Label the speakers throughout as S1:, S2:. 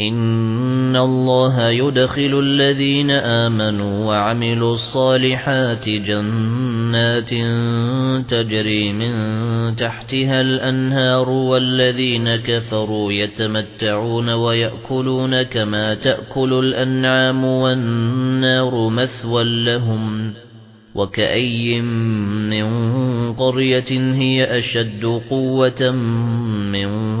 S1: إِنَّ اللَّهَ يُدْخِلُ الَّذِينَ آمَنُوا وَعَمِلُوا الصَّالِحَاتِ جَنَّاتٍ تَجْرِي مِن تَحْتِهَا الْأَنْهَارُ وَالَّذِينَ كَفَرُوا يَتَمَتَّعُونَ وَيَأْكُلُونَ كَمَا تَأْكُلُ الْأَنْعَامُ وَالنَّارُ مَثْوًى لَّهُمْ وَكَأَيٍّ مِّن قَرْيَةٍ هِيَ أَشَدُّ قُوَّةً مِّن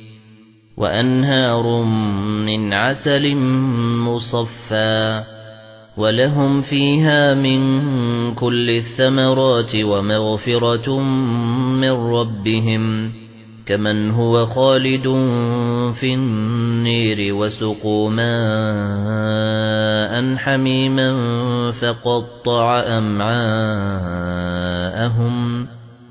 S1: وأنهار من عسل مصفى ولهم فيها من كل الثمرات ومغفرة من ربهم كمن هو خالد في النير وسقوا ماء حميما فقطع أمعاءهم